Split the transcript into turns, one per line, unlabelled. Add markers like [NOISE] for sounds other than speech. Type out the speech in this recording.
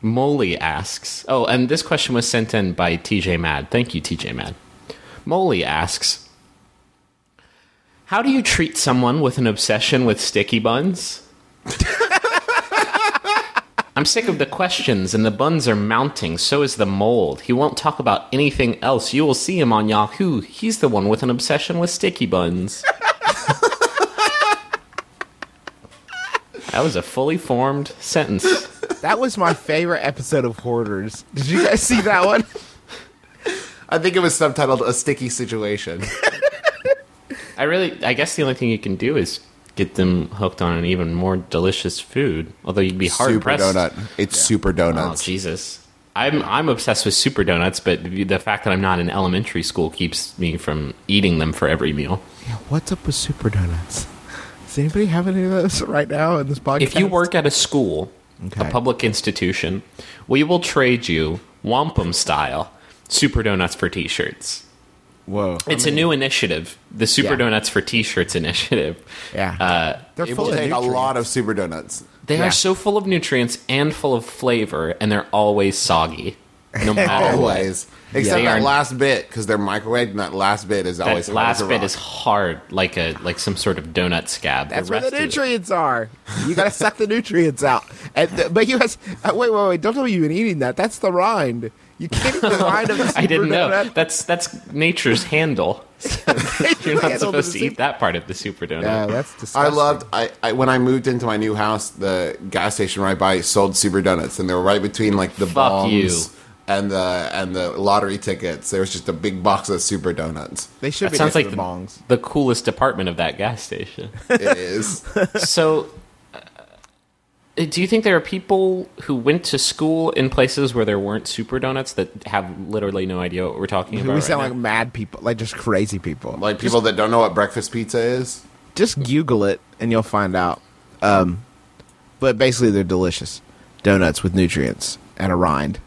Molly asks. Oh, and this question was sent in by TJ Mad. Thank you, TJ Mad. Molly asks How do you treat someone with an obsession with sticky buns? [LAUGHS] I'm sick of the questions, and the buns are mounting. So is the mold. He won't talk about anything else. You will see him on Yahoo. He's the one with an obsession with sticky buns. [LAUGHS] that was a fully formed sentence.
That was my favorite episode of Hoarders. Did you guys see that one?
I think it was subtitled "A Sticky Situation."
I really, I guess the only thing you can do is get them hooked on an even more delicious food. Although you'd be hard
super
pressed.
donut. It's super
Oh
donuts.
Jesus! I'm I'm obsessed with super donuts, but the fact that I'm not in elementary school keeps me from eating them for every meal.
Yeah, what's up with super donuts? Does anybody have any of those right now in this podcast?
If you work at a school,
Okay.
a public institution, we will trade you wampum style super donuts for T-shirts.
whoa,
It's a new initiative, the Super
Yeah.
Donuts for T-shirts initiative.
yeah,
Uh,
they're
It
full
will
of
take a lot of super donuts.
they
Yeah.
are so full of nutrients and full of flavor, and they're always soggy, no matter what.
Always, except
They
that last bit because they're microwaved, and that last bit is always
That
hard
last bit
rock.
is hard, like a like some sort of donut scab.
That's
the
where the
rest of it-
nutrients are. You gotta suck the nutrients out. And th- but you guys, uh, wait, wait, wait! Don't tell me you've been eating that. That's the rind. You can't eat the [LAUGHS] rind of the super
I didn't know.
donut.
That's that's nature's handle. [LAUGHS] [LAUGHS] You're not supposed to eat that part of the super donut.
Yeah, that's disgusting.
I loved. I, I when I moved into my new house, the gas station right by sold super donuts, and they were right between like the
Fuck
bongs
you.
And the and the lottery tickets. There was just a big box of super donuts.
They should
That
be
sounds like the,
the bongs.
the coolest department of that gas station. [LAUGHS]
It is. [LAUGHS]
so, uh, do you think there are people who went to school in places where there weren't super donuts that have literally no idea what we're talking about?
We
right
sound
now?
like mad people, like just crazy people.
like people that don't know what breakfast pizza is.
just Google it and you'll find out. Um, but basically, they're delicious donuts with nutrients and a rind.